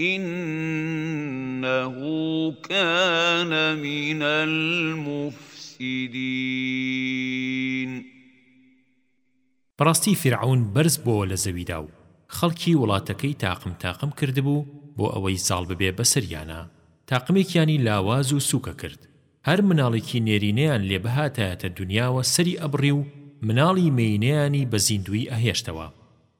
انه کان من المفسدین. بەڕاستی فیرعەون بەرز بۆوە لە زەویدا و خەڵکی وڵاتەکەی تاقم تاقم کردبوو بۆ ئەوەی زاڵ ببێ بەسەریانا، تاقمێکیانی لاواز و سووکە کرد، هەر مناڵێکی نێرینەیان لێ بهاتایەتە دنیاوە سەری ئەبڕی و مناڵی مێینەیانی بە زیندوویی ئەهێشتەوە،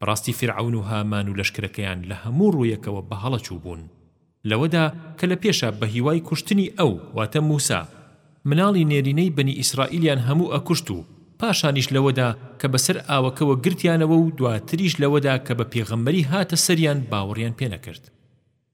بەڕاستی فیرعەون و هامان و لەشکرەکەیان لە هەموو ڕوویەکەوە بە هەڵە چووبوون لەوەدا کە لە پێشا بە هیوای کوشتنی ئەو، واتە موسا، مناڵی نێرینەی بەنی ئیسرائیلیان هەموو ئەکوشت و پاشانیش لەوەدا کە بە سەر ئاوەکەوە گرتیانەوە و دواتریش لەوەدا کە بە پێغەمبەری هاتە سەریان باوەڕیان پێ نەکرد.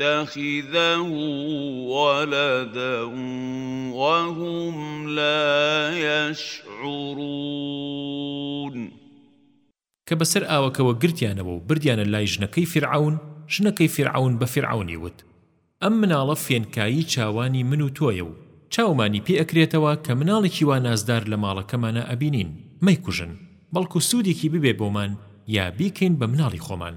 یتخذه ولدا وهم لا یشعرون. کە بەسەر ئاوەکەوە گرتیانەوە و بردیانە لای ژنەکەی فیرعەون، ژنەکەی فیرعەون بە فیرعەونی وت، ئەم مناڵە فێنکایی چاوانی من و تۆیە و چاومانی پێ ئەکرێتەوە کە مناڵێکی وا نازدار لە ماڵەکەمانا ئەبینین، مەیکوژن، بەڵکو سوودێکی ببێ بۆمان یا بیکەین بە مناڵی خۆمان.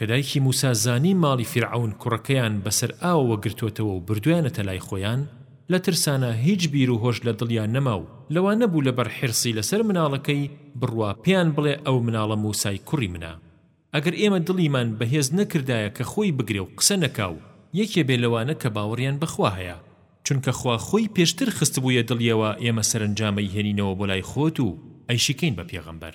کە دایکی موسا زانی ماڵی فیرعەون کوڕەکەیان بەسەر ئاوەوە گرتۆتەوە و بردویانەتە لای خۆیان لە ترسانا هیچ بیر و هۆش لە دڵیا نەما و لەوە نەبوو لە بەر حیرصی لەسەر مناڵەکەی بڕوا پێیان بڵێ ئەو مناڵە موسای کوڕی منە ئەگەر ئێمە دڵیمان بەهێز نەکردایە کە خۆی بگرێ و قسە نەکا و یەکێ بێ لەوانە کە باوەڕیان بە خوا هەیە چونکە خوا خۆی پێشتر خستبوویە دڵیەوە ئێمە سەرەنجامەی هێنینەوە بۆ لای خۆت و ئەیشیکەین بە پێغەمبەر.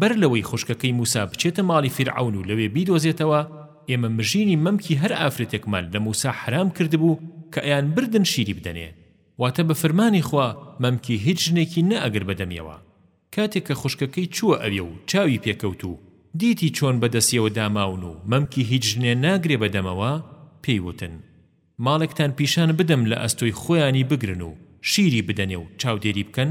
بەر لەوەی خوشکەکەی موسا بچێتە ماڵی فیرعەون و لەوێ بیدۆزێتەوە، ئێمە مژینی مەمکی هەر ئافرەتێکمان لە موسا حەرام کردبوو کە ئەیانبردن شیری بدەنێ، واتە بە فرمانی خوا مەمکی هیچ ژنێکی نەئەگرت بە دەمیەوە. کاتێ کە خوشکەکەی چووە ئەوێ و چاوی پێ کەوت و دیتی چۆن بە دەسیەوە داماون و مەمکی هیچ ژنێ ناگرێ بە دەمەوە، پێی وتن، ماڵێکتان پیشان بدەم لە ئەستۆی خۆیانی بگرن و شیری بدەنێ و چاودێری بکەن؟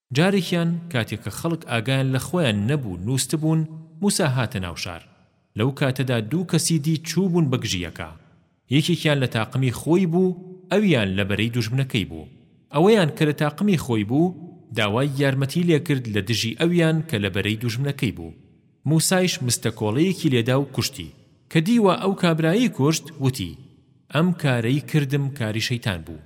جارێکیان کاتێک کە خەڵک ئاگایان لە خۆیان نەبوو نووستبوون موسا هاتە ناو شار لەو کاتەدا دوو کەسی دی چووبوون بە گژیەکە یەکێکیان لە تاقمی خۆی بوو ئەویان لە بەرەی دوژمنەکەی بوو ئەوەیان کە لە تاقمی خۆی بوو داوای یارمەتی لێکرد لە دژی ئەویان کە لە بەرەی دوژمنەکەی بوو موسایش مستە کۆڵەیەکی لێدا و کوشتی کە دیوە ئەو کابرایەی کوشت وتی ئەم کارەی کردم کاری شەیتان بوو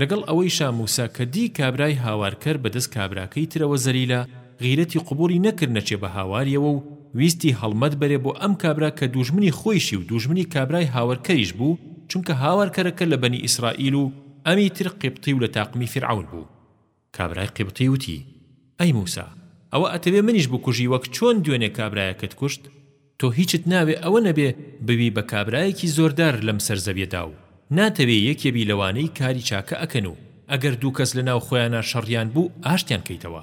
لەگەڵ ئەوەیشا موسا کە دی کابرای هاوارکەر بە دەست کابراکەی ترەوە زەلیلە، غیرەتی قبوڵی نەکرد نەچێ بە هاواریەوە و ویستی هەڵمەت بەرێ بۆ ئەم کابرا کە دووژمنی خۆیشی و دووژمنی کابرای هاوەرکەریش بوو، چونکە هاوارکەرەکە لە بەنی ئیسرائیل و ئەمی تر قیبطی و لە تاقمی فیرعەون بوو. کابرای قیبطی وتی، ئەی موسا! ئەوە ئەتەوێ منیش بکوژی وەک چۆن دوێنێ کابرایەکت کوشت؟ تۆ هیچت ناوێ ئەوە نەبێ ببی بە کابرایەکی زۆردار لەم سەر زەویەدا و ناتەوێ یەکێ بی لەوانەی کاری چاکە ئەکەن و ئەگەر دوو کەس لەناو خۆیانا شەڕیان بوو ئاشتیان کەیتەوە.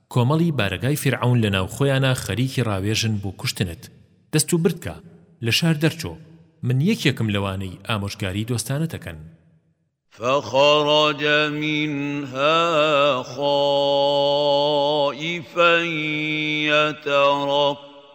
کۆمەڵی بارەگای فیرعەون لەناو خۆیانا خەریکی ڕاوێژن بۆ کوشتنت دەست و برد کە لە شار دەرچۆ من یەکێکم لەوانەی ئامۆژگاری دۆستانەتەکەن. فخرج منها خائفا يترقب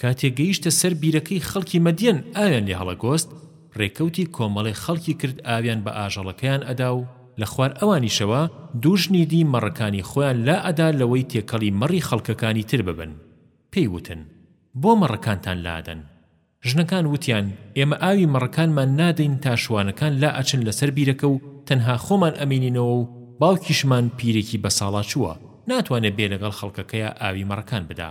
کاتێ گەیشتە سەر بیرەکەی خەڵکی مەدیەن ئاویان لێ هەڵەگۆست، رێکەوتی کۆمەڵێ خەڵکی کرد ئاویان بە ئاژەڵەکەیان ئەدا و لە خوار ئەوانیشەوە دوو ژنی دی مەڕەکانی خۆیان لا ئەدا لەوەی تێکەڵی مەڕی خەڵکەکانی تر ببن، پێی وتن، بۆ مەڕەکانتان لا ئەدەن؟ ژنەکان وتیان، ئێمە ئاوی مەڕەکانمان نادەین تا شوانەکان لا ئەچن لەسەر بیرەکە و تەنها خۆمان ئەمینینەوە و باوکیشمان پیرێکی بەساڵاچووە، ناتوانێ بێ لەگەڵ خەڵکەکەیا ئاوی مەڕەکان بدا.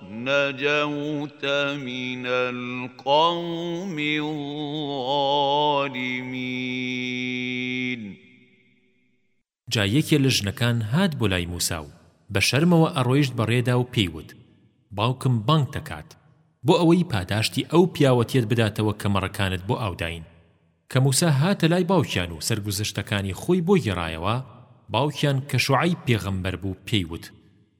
نجوت من القوم الظالمین. جا یەکێ لە ژنەکان هات بۆ لای موسا و بە شەرمەوە ئەڕۆیشت بەڕێدا و پێی وت، باوکم بانگت ئەکات، بۆ ئەوەی پاداشتی ئەو پیاوەتیەت بداتەوە کە مەڕەکانت بۆ ئاوداین. کە موسا هاتە لای باوکیان و سەرگوزشتەکانی خۆی بۆ گێڕایەوە، باوکیان کە شوعەیب پێغەمبەر بوو پێی وت،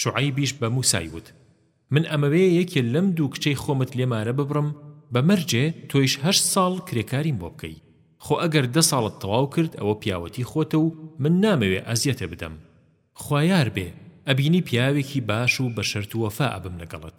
شوعەیبیش بە موسای وت، من ئەمەوێ یەکێ لەم دوو کچەی خۆمت لێ مارە ببڕم، بە مەرجێ تۆیش هەشت ساڵ کرێکاریم بۆ بکەی، خۆ ئەگەر دە ساڵت تەواو کرد ئەوە پیاوەتی خۆتە و من نامەوێ ئەزیەتێ بدەم. خوایار بێ، ئەبینی پیاوێکی باش و بە شەرت و وەفا ئەبم لەگەڵت.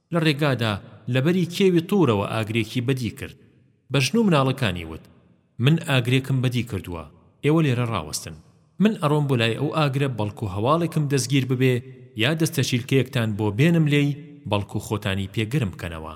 لە ڕێگادا لە بەری کێوی طورەوە ئاگرێکی بەدی کرد. بە ژن و مناڵەکانی وت، من ئاگرێکم بەدی کردووە، ئێوە لێرە ڕاوەستن. من ئەڕۆم بۆ لای ئەو ئاگرە بەڵکو هەواڵێکم دەستگیر ببێ یا دەستەچیلکەیەکتان بۆ بێنم لێی بەڵکو خۆتانی پێ گەرم بکەنەوە.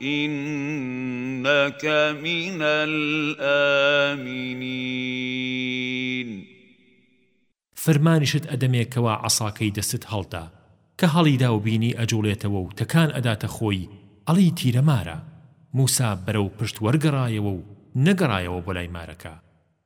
انک من الامنین. فرمانیشت ئەدەمێ کەوا عەساکەی دەستت هەڵدا، کە هەڵیدا و بینی ئەجوڵێتەوە و تەکان ئەداتە خۆی ئەڵێی تیرە مارە، موسا بەرەو پشت وەرگەڕایەوە و نەگەڕایەوە بۆ لای مارەکە،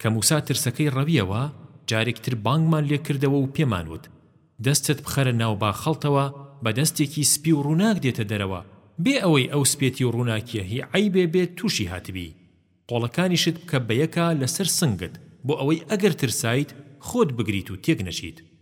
کە موسا ترسەکەی ڕەویەوە جارێک تر بانگمان لێ کردەوە و پێمان وت، دەستت بخەرە ناو باخەڵتەوە بە دەستێکی سپی و ڕووناک دێتە دەرەوە، بێ ئەوەی ئەو سپێتی و ڕووناکییە هی عەیبێ بێت تووشی هاتبی، قۆڵەکانیشت بکە بە یەکا لەسەر سنگت، بۆ ئەوەی ئەگەر ترسایت خۆت بگریت و تێک نەچیت.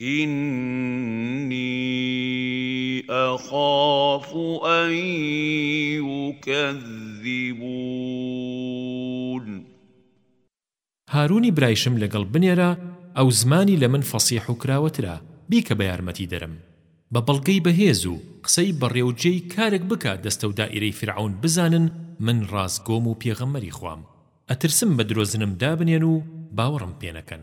ئیننی ئەخاف ئەن یوکەذیبوون. هارونی برایشم لەگەڵ بنێرە ئەو زمانی لە من فەسیح و کراوەترە بیکە بە یارمەتی دەرم بە بەڵگەی بەهێز و قسەی بەڕێو جێی کارک بکە دەستەو دائیرەی فیرعەون بزانن من ڕاستگۆم و پێغەمبەری خوام ئەترسم بە درۆزنم دابنێن و باوەڕم پێنەکەن.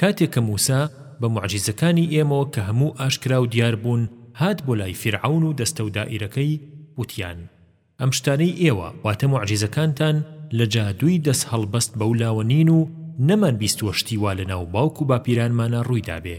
کاتێ کە موسا بە موعجیزەکانی ئێمەوە کە هەموو ئاشکرا و دیار بوون هات بۆ لای فیرعەون و دەستە و دائیرەکەی وتیان ئەم شتانەی ئێوە واتە موعجیزەکانتان لە جادووی دەست هەڵبەست بەو لاوە نین و نەمان بیستووە شتی وا لە ناو باوک و باپیرانمانا ڕووی دابێ.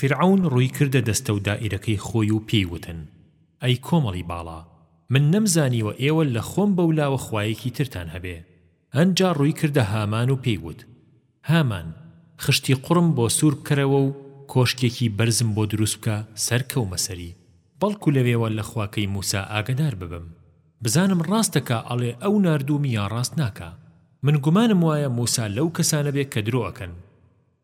فیرعەون ڕووی کردە دەستەو دائیرەکەی خۆی و پێی وتن، ئەی کۆمەڵی باڵا، من نەمزانیوە ئێوە لە خۆم بەولاوە خوایەکی ترتان هەبێ. ئەنجا ڕووی کردە هامان و پێی وت، هامان، خشتی قوڕم بۆ سوور بکەرەوە و کۆشکێکی بەرزم بۆ دروست بکە سەر کەومە سەری، بەڵکو لەوێوە لە خواکەی مووسا ئاگەدار ببم، بزانم ڕاست دەکا ئەڵێ ئەو ناردوومی یا ڕاست ناکا. من گومانم وایە مووسا لەو کەسانە بێ کە درۆ ئەکەن.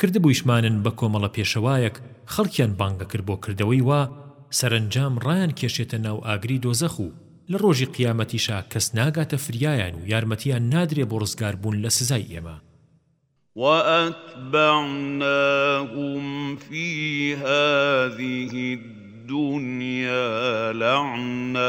کردبویشمانن بە کۆمەڵە پێشەوایەک خەڵکیان بانگەکرد بۆ کردەوەی وا سەرەنجام ڕایان کێشێتە ناو ئاگری دۆزەخ و لە ڕۆژی قیامەتیشا کەس ناگاتە فریایان و یارمەتیان نادرێ بۆ ڕزگار بوون لە سزای ئێمە. واتبعناهم فی هذه الدنیا لعنە.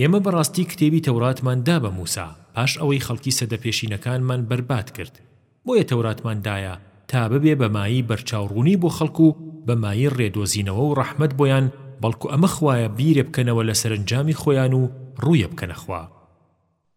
ئێمە بەڕاستی کتێبی تەوراتمان دا بە موسا پاش ئەوەی خەڵکی سەدە پێشینەکانمان بەرباد کرد بۆیە تەوراتمان دایە تا ببێ بە مایەی بەرچاوڕوونی بۆ خەڵک و بە مایەی ڕێدۆزینەوە و ڕەحمەت بۆیان بەڵکو ئەمە خوایە بیرێ بکەنەوە لە سەرەنجامی خۆیان و ڕوویێ بکەنە خوا.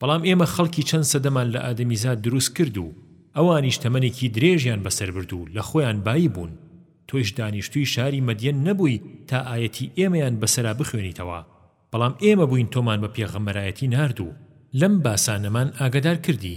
بەڵام ئێمە خەڵکی چەند سەدەمان لە ئادەمیزاد دروست کرد و ئەوانیش تەمەنێکی درێژیان بەسەر برد و لە خۆیان بایی بوون، تۆیش دانیشتووی شاری مەدیەن نەبووی تا ئایەتی ئێمەیان بەسەرا بخوێنیتەوە، بەڵام ئێمە بووین تۆمان بە پێغەمبەرایەتی نارد و لەم باسانەمان ئاگەدار کردی.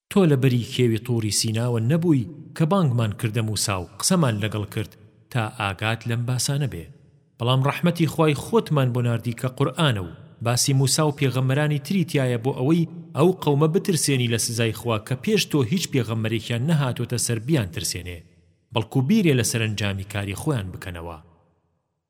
تۆ لە بەری کێوی طوری سیناوە نەبووی کە بانگمان کردە موسا و قسەمان لەگەڵ کرد تا ئاگات لەم باسانە بێ بەڵام ڕەحمەتی خوای خۆتمان بۆ ناردی کە قورئانە و باسی موسا و پێغەمبەرانی تری تیایە بۆ ئەوەی ئەو قەومە بترسێنی لە سزای خوا کە پێش تۆ هیچ پێغەمبەرێکیان نەهاتۆتە سەر بیانترسێنێ بەڵکو بیرێ لە سەرەنجامی کاری خۆیان بکەنەوە.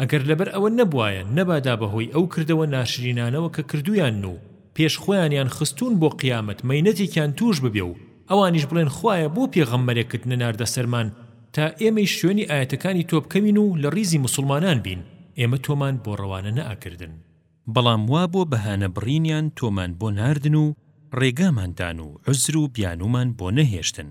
ئەگەر لەبەر ئەوە نەبوایە نەبادا بەهۆی ئەو کردەوە ناشرینانەوە کە کردوویان و پێش خۆیانیان خستوون بۆ قیامەت مەینەتێکیان تووش ببێ و ئەوانیش بڵێن خوایە بۆ پێغەمبەرێکت نەناردە سەرمان تا ئێمەیش شوێنی ئایەتەکانی تۆ بکەوین و لە ڕیزی موسڵمانان بین ئێمە تۆمان بۆ ڕەوانە نەئەکردن بەڵام وا بۆ بەهانە بڕینیان تۆمان بۆ ناردن و ڕێگامان دان و عوزر و بیانوومان بۆ نەهێشتن.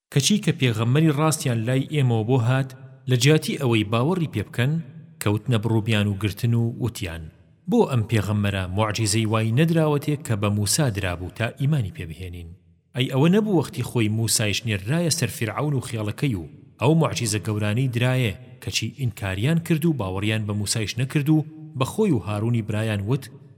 کەچی کە پێغەمبەری ڕاستیان لای ئێمەوە بۆ هات لەجیاتی ئەوەی باوەڕی پێ بکەن کەوتنە بڕو بیانوو گرتن و وتیان، بۆ ئەم پێغەمبەرە موعجیزەی وای نەدراوەتێ کە بە موسا درابوو تا ئیمانی پێ بهێنین، ئەی ئەوە نەبوو وەختی خۆی موسایش نێررایە سەر فیرعەون و خێڵەکەی و ئەو موعجیزە گەورانەی درایێ کەچی ئینکاریان کرد و باوەڕیان بە موسایش نەکرد و بە خۆی و هارونی برایان وت،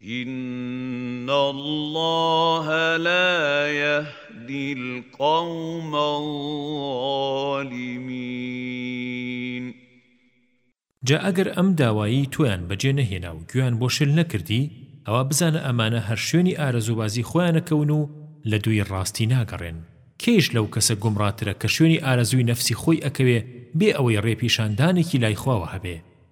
ان اللە لا یهدی القوم الظالمین. جا ئەگەر ئەم داوایەی تۆیان بەجێ نەهێنا و گوێیان بۆ شل نەکردی، ئەوا بزانە ئەمانە هەر شوێنی ئارەزووبازی خۆیانەکەون و لە دووی ڕاستی ناگەڕێن. کێیش لەو کەسە گومڕاترە کە شوێنی ئارەزووی نەفسی خۆی ئەکەوێ بێ ئەوەی ڕێپیشاندانێکی لای خواوە هەبێ.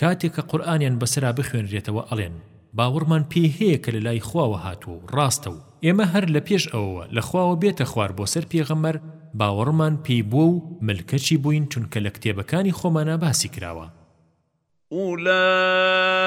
کاتێک کە قورئانیان بەسەرا بخوێنرێتەوە ئەڵێن، باوەڕمان پێی هەیە کە لەلای خواوە هاتووە و ڕاستە و ئێمە هەر لە پێش ئەوەوە لە خواوە بێتە خوار بۆ سەر پێغەمبەر باوەڕمان پێی بووە و ملکەچی بووین چونکە لە کتێبەکانی خۆمانا باسی کراوە. ئولائیک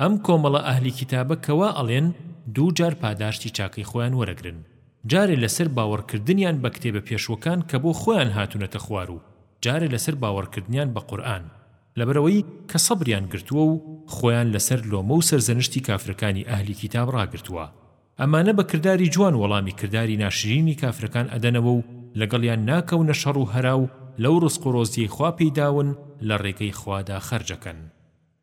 ئەم کۆمەڵە ئەهلی کیتابە کە وا ئەڵێن دوو جار پاداشتی چاکەی خۆیان وەرەگرن جارێ لەسەر باوەڕکردنیان بە کتێبە پێشوەکان کە بۆ خۆیان هاتونەتە خوار و جارێ لەسەر باوەڕکردنیان بە قورئان لەبەرئەوەی کە سەبریان گرتووە و خۆیان لەسەر لۆمە و سەرزەنشتی کافرەکانی ئەهلی کیتاب ڕاگرتووە ئەمانە بە کرداری جوان وەڵامی کرداری ناشرینی کافرەکان ئەدەنەوە و لەگەڵیان ناکەونە شەڕ و هەرا و لەو ڕزق و ڕۆزیەی خوا پێی داون لە ڕێگەی خوادا خەرجەکەن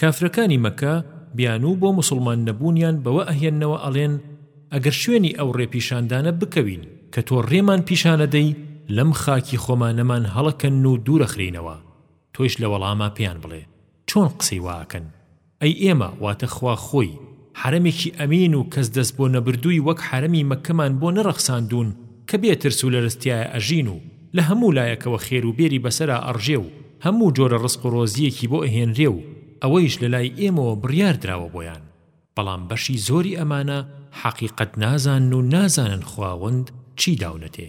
کافرەکانی مەکە بیانوو بۆ موسڵمان نەبوونیان بەوە ئەهێننەوە ئەڵێن ئەگەر شوێنی ئەو ڕێپیشاندانە بکەوین کە تۆ ڕێمان پیشانەدەی لەم خاکی خۆمانەمان هەڵەکەن و دوورەخرێینەوە تۆیش لەوەڵاما پێیان بڵێ چۆن قسەی وا ئەکەن ئەی ئێمە واتە خوا خۆی حەرەمێکی ئەمین و کەس دەست بۆ نەبردووی وەک حەرەمی مەککەمان بۆ نەڕەخساندوون کە بێ ترس و لەرز تیایا ئەژین و لە هەموو لایەکەوە خێر و بێری بەسەرا ئەڕژێ و هەموو جۆرە ڕزق و ڕۆزییەکی بۆ ئەهێنرێ و ئەوەیش لە لای ئێمەوە بڕیار دراوە بۆیان بەڵام بەشی زۆری ئەمانە حەقیقەت نازانن و نازانن خواوەند چی داونەتێ.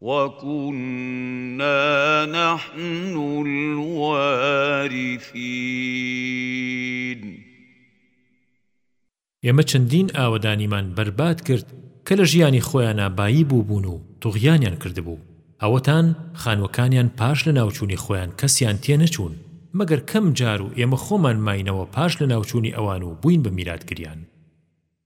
وَکُنَّا نَحْنُ الْوَارِثِینَ ئێمە چەندین ئاوەدانیمان بەرباد کرد کە لە ژیانی خۆیانا بایی بووبوون و طوغیانیان کردبوو، ئەوەتان، خانووەکانیان پاش لەناوچوونی خۆیان کەسیان تێ نەچوون، مەگەر کەم جار و ئێمە خۆمان ماینەوە پاش لەناوچوونی ئەوان و بووین بە میراتگریان.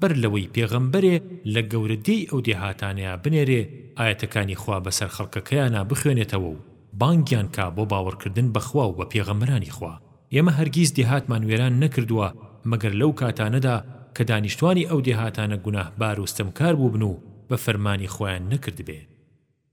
بەر لەوەی پێغەمبەرێ لە گەورە دێی ئەو دێهاتانەیا بنێرێ ئایەتەکانی خوا بەسەر خەڵکەکەیانا بخوێنێتەوە و بانگیان کا بۆ باوەڕکردن بە خوا و بە پێغەمبەرانی خوا ئێمە هەرگیز دێهاتمان وێران نەکردووە مەگەر لەو کاتانەدا کە دانیشتوانی ئەو دێهاتانە گوناهبار و ستەمکار بووبن و بە فەرمانی خوایان نەکردبێ.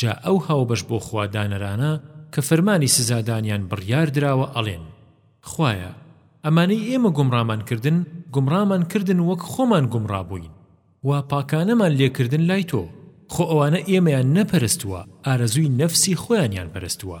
جا ئەو هاوبەش بۆ خوا دانەرانە کە فەرمانی سزادانیان بڕیار دراوە ئەڵێن، خوایە ئەمانەی ئێمە گومڕامان کردن گومڕامان کردن وەک خۆمان گومڕا بووین و پاکانەمان لێ کردن لای تۆ، خۆ ئەوانە ئێمەیان نەپەرستووە ئارەزووی نەفسی خۆیانیان پەرستووە.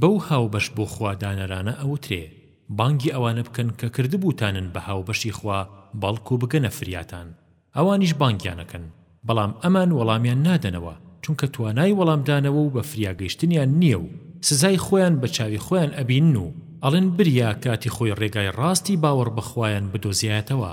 بەو هاوبەش بۆ خوا دانەرانە ئەوترێ، بانگی ئەوانە بکەن کە کردبووتانن بە هاوبەشی خوا بەڵکو بگەنە فریاتان. ئەوانیش بانگیان ئەکەن، بەڵام ئەمان وەڵامیان نادەنەوە، چونکە توانای وەڵامدانەوە و بە فریا گەیشتنیان نییە و سزای خۆیان بە چاوی خۆیان ئەبینن و ئەڵێن بریا کاتی خۆی ڕێگای ڕاستی باوەڕ بە خوایان بدۆزیایەتەوە.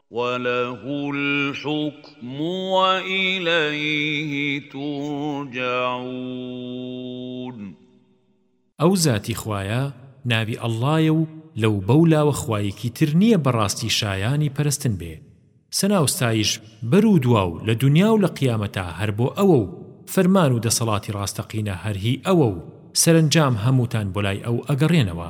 وَلَهُ الْحُکْمُ وَإِلَیْهِ تُرْجَعُونَ ئەو زاتی خوایە ناوی اللەیە و لەو بەو لاوە خوایەکی تر نییە بەڕاستی شایانی پەرستن بێ سەنا و ستایش بەر و دوا و لە دونیا و لە قیامەتا هەر بۆ ئەوە و فەرمان و دەسەڵاتی ڕاستەقینە هەر هی ئەوە و سەرەنجام هەمووتان بۆ لای ئەو ئەگەڕێنەوە.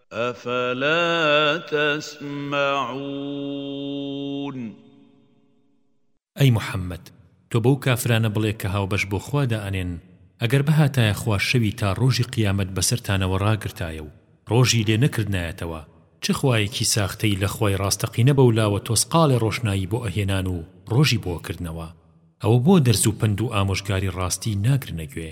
افلا تسمعون. ئەی محەممەد، تۆ بەو کافرانە بڵێ کە هاوبەش بۆ خوا دائەنێن، ئەگەر بهاتایە خوا شەوی تا ڕۆژی قیامەت بەسەرتانەوە ڕاگرتایە و ڕۆژی لێ نەکردنایەتەوە، چ خوایەکی ساختەی لە خوای ڕاستەقینە بەولاوە تۆسقاڵێ ڕۆشنایی بۆ ئەهێنان و ڕۆژی بۆ ئەکردنەوە؟ ئەوە بۆ دەرس و پەند و ئامۆژگاری ڕاستی ناگرنە گوێ؟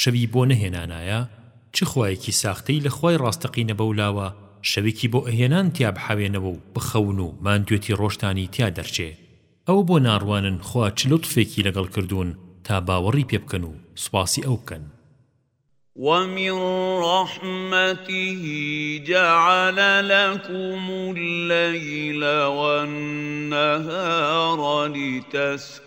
شەوی بۆ نەهێنانایە چ خوایەکی ساختەی لە خوای ڕاستەقینە بەولاوە شەوێکی بۆ ئەهێنان تیا بحەوێنەوە و بخەون و ماندوێتی ڕۆژتانی تیا دەرچێ ئەوە بۆ ناڕوانن خوا چ لوتفێکی لەگەڵ کردوون تا باوەڕی پێ بکەن و سوپاسی ئەو بکەن. ومن رحمته جعل لكم الليل والنهار لتسكنوا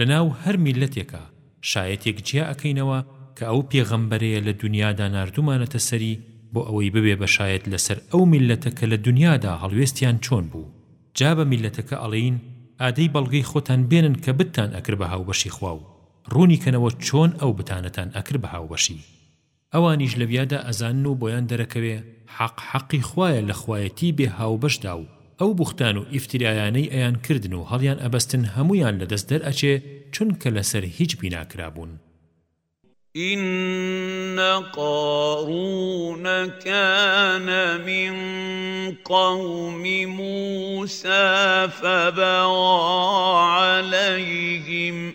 لە ناو هەر میللەتێکا شایەتێک جیا ئەکەینەوە کە ئەو پێغەمبەرەیە لە دونیادا ناردومانەتە سەری بۆ ئەوەی ببێ بە شایەت لەسەر ئەو میللەتە کە لە دونیادا هەڵوێستیان چۆن بوو جا بە میللەتەکە ئەڵێین ئادەی بەڵگەی خۆتان بێنن کە بتتان ئەکرد بە هاوبەشی خوا و ڕوونی کەنەوە چۆن ئەو بتانەتان ئەکرد بە هاوبەشی ئەوانیش لەویادا ئەزانن و بۆیان دەرەکەوێ حەق حەقی خوایە لە خوایەتیی بێ هاوبەشدا و ئەو بوختان و ئیفتیرایانەی ئەیان کردن و هەڵیان ئەبەستن هەموویان لە دەست دەرئەچێ چونکە لەسەر هیچ بینا کرابوون. إن قارون كان من قوم موسى فبغى عليهم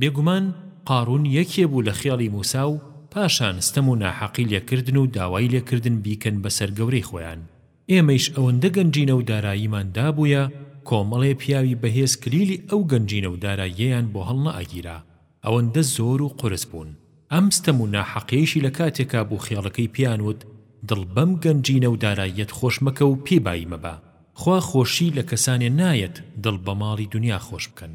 بێگومان قارون یەکێ بوو لە خێڵی موسا و پاشان ستەم و ناحەقی لێ کردن و داوای لێ کردن بیکەن بەسەر گەورەی خۆیان ئێمەیش ئەوەندە گەنجینە و داراییمان دابوویە کۆمەڵێ پیاوی بەهێز کلیلی ئەو گەنجینە و داراییەیان بۆ هەڵنەئەگیرا ئەوەندە زۆر و قورس بوون ئەم ستەم و ناحەقیەیشی لە کاتێکا بوو خێڵەکەی پێیان وت دڵ بەم گەنجینە و داراییەت خۆش مەکە و پێی بایی مەبە خوا خۆشی لە کەسانێ نایەت دڵ بە ماڵی دونیا خۆش بکەن.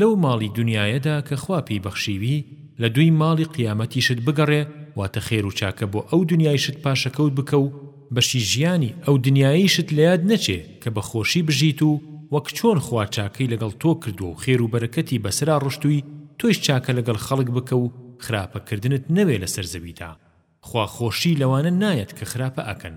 لەو ماڵی دونیایەدا کە خوا پێی بەخشیوی، لە دووی ماڵی قیامەتیشت بگەڕێ واتە خێر و چاکە بۆ ئەو دونیایشت پاشەکەوت بکە و بەشی ژیانی ئەو دونیایەیشت لەیاد نەچێ کە بە خۆشی بژیت و وەک چۆن خوا چاکەی لەگەڵ تۆ کردوە و خێر و بەرەکەتی بەسەرا ڕشتووی تۆیش چاکە لەگەڵ خەڵک بکە و خراپە کردنت نەوێ لەسەر زەویدا خوا خۆشی لەوانە نایەت کە خراپە ئەکەن.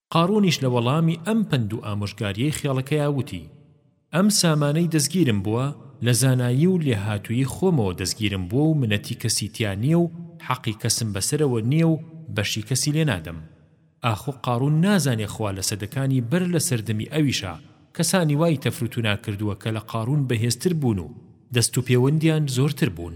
قارونیش لە وەڵامی ئەم پەند و ئامۆژگاریەی خێڵەکەیا وتی، ئەم سامانەی دەستگیرم بووە لە زانایی و لێهاتوویی خۆمەوە دەستگیرم بووە و منەتی کەسی تیا نیە و حەقی کەسم بەسەرەوە نیە و بەشی کەسی لێ نادەم ئاخۆ قارون نازانێ خوا لە سەدەکانی بەر لە سەردەمی ئەویشا کەسانی وای تەفروتونا کردووە کە لە قارون بەهێزتر بوون و دەست و پێوەندیان زۆرتر بوون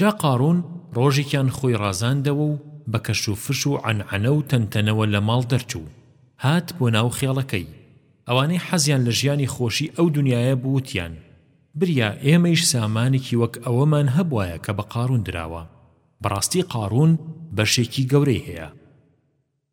جا قارون ڕۆژێکیان خۆی ڕازاندەوە و بە کەش و فش و عەنعەنە و تەنتەنەوە لە ماڵ دەرچوو هات بۆ ناو خێڵەکەی ئەوانەی حەزیان لە ژیانی خۆشی ئەو دنیایە بوو وتیان بریا ئێمەیش سامانێکی وەک ئەوەمان هەبوایە کە بە قارون دراوە بەڕاستی قارون بەشێکی گەورەی هەیە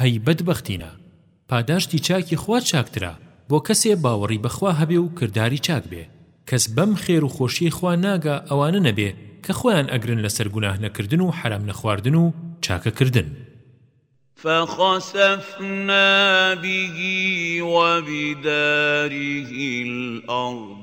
هەی بەدبەختینە! پاداشتی چاکی خوا چاکترە بۆ کەسێ باوەڕی بە خوا هەبێ و کرداری چاک بێ. کەس بەم خێر و خۆشیەی خوا ناگا ئەوانە نەبێ کە خۆیان ئەگرن لەسەر گوناه نەکردن و حەرام نەخواردن و چاکە کردن. فخسفنا به وبداره الأرض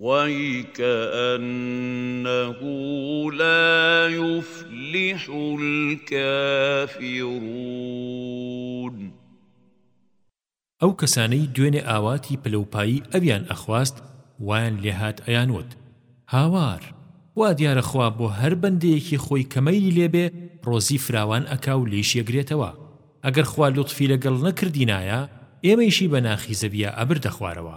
ویکانه لا یفلح الکافرون. ئەو کەسانەی دوێنێ ئاواتی پلەوپایی ئەویان ئەخواست وایان لێهات ئەیانوت، هاوار! وا دیارە خوا بۆ هەر بەندەیەکی خۆی کە مەیلی لێ بێ ڕۆزی فراوان ئەکا و لێیشی ئەگرێتەوە، ئەگەر خوا لوتفی لەگەڵ نەکردینایە ئێمەیشی بە ناخی زەویا ئەبردە خوارەوە.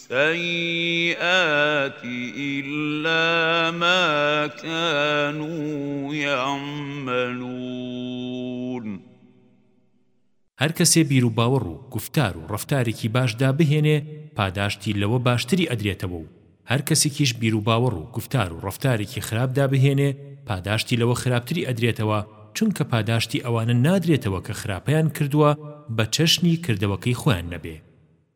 السیئات الا ما کانوا یعملون هەر کەسێ بیروباوەڕ و گوفتار و ڕەفتارێکی باش دابهێنێ پاداشتی لەوە باشتری ئەدرێتەوە و هەر کەسێکیش بیروباوەڕ و گوفتار و ڕەفتارێکی خراپ دابهێنێ پاداشتی لەوە خراپتری ئەدرێتەوە چونکە پاداشتی ئەوانە نادرێتەوە کە خراپەیان کردووە بە چەشنی کردەوەکەی خۆیان نەبێ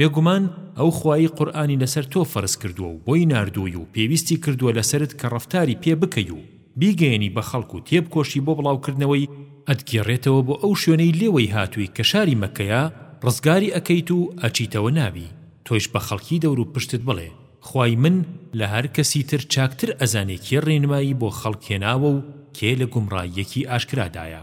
بێگومان ئەو خوایەی قورئانی لەسەر تۆ فەرز کردووە و بۆی ناردووی و پێویستی کردووە لەسەرت کە ڕەفتاری پێ بکەی و بیگەیەنی بە خەڵک و تێبکۆشی بۆ بڵاوکردنەوەی ئەتگێڕێتەوە بۆ ئەو شوێنەی لێوەی هاتووی کە شاری مەککەیە ڕزگاری ئەکەیت و ئەچیتەوە ناوی تۆیش بە خەڵکی دەورو پشتت بڵێ خوای من لە هەر کەسی تر چاکتر ئەزانێ کێ ڕێنمایی بۆ خەڵک هێناوە و کێ لە گومڕاییەکی ئاشکرادایە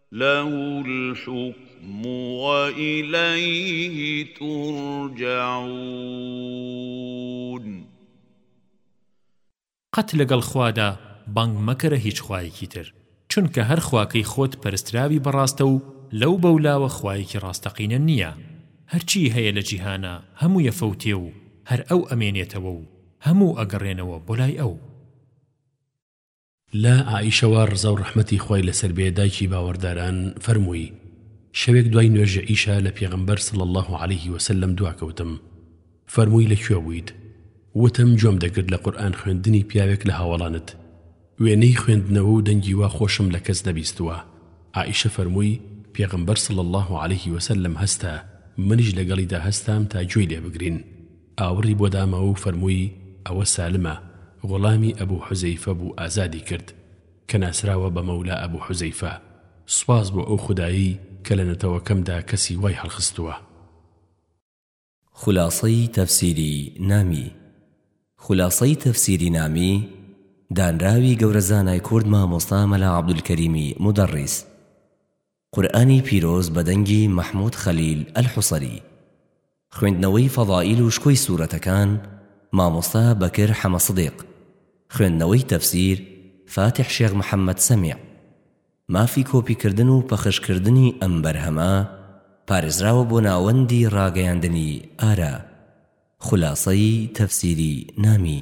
لَهُ الْحُکْمُ وَإِلَیْهِ تُرْجَعُونَ قەت لەگەڵ خوادا بانگ مەکەرە هیچ خوایەکی تر، چونکە هەر خواکەی خۆت پەرستراوی بەڕاستە و لەو بەولاوە خوایەکی ڕاستەقینە نییە، هەرچی هەیە لە جیهانا هەموو یەفەوتێ و هەر ئەو ئەمێنێتەوە و هەموو ئەگەڕێنەوە بۆ لای ئەو. لە عائیشەوە ڕزاو ڕەحمەتی خوای لەسەر بێ دایکی باوەڕداران فەرمووی، شەوێک دوای نوێژی عیشا لە پێغەمبەر صلی اللە علیه وسلم دواکەوتم فەرمووی لە کوێ بوویت؟ وتم گوێم دەگرت لە قورئان خوێندنی پیاوێک لە هاوەڵانت وێنەی خوێندنەوە و دەنگی وا خۆشم لە کەس نەبیستووە عائیشە فەرمووی پێغەمبەر صلی اللە علیه وسلم هەستا منیش لەگەڵیدا هەستام تا گوێی لێ بگرین ئاوڕی بۆ دامەوە و فەرمووی، ئەوە سالمە، غوڵامی ئەبو حوزەیفە بوو ئازادی کرد، کە ناسراوە بە مەولا ئەبو حوزەیفە، سوپاس بۆ ئەو خودایەی کە لە نەتەوەکەمدا کەسی وای هەڵخستووە. خولاسەی تەفسیری نامی خولاسەی تەفسیری نامی دانراوی گەورە زانای کورد مامۆستا مەلا عەبدولکەریمی مودەڕیس. قورئانی پیرۆز بە دەنگی مەحمود خەلیل ئەلحوسری خوێندنەوەی فەضائیل و شکۆی سورەتەکان مامۆستا بەکر حەمە سدیق خوێندنەوەی تەفسیر فاتیح شێخ محەمەد سەمیع مافی کۆپی کردن و پەخش کردنی ئەم بەرهەمە پارێزراوە بۆ ناوەندی ڕاگەیاندنی ئارا خولاسەی تەفسیری نامی.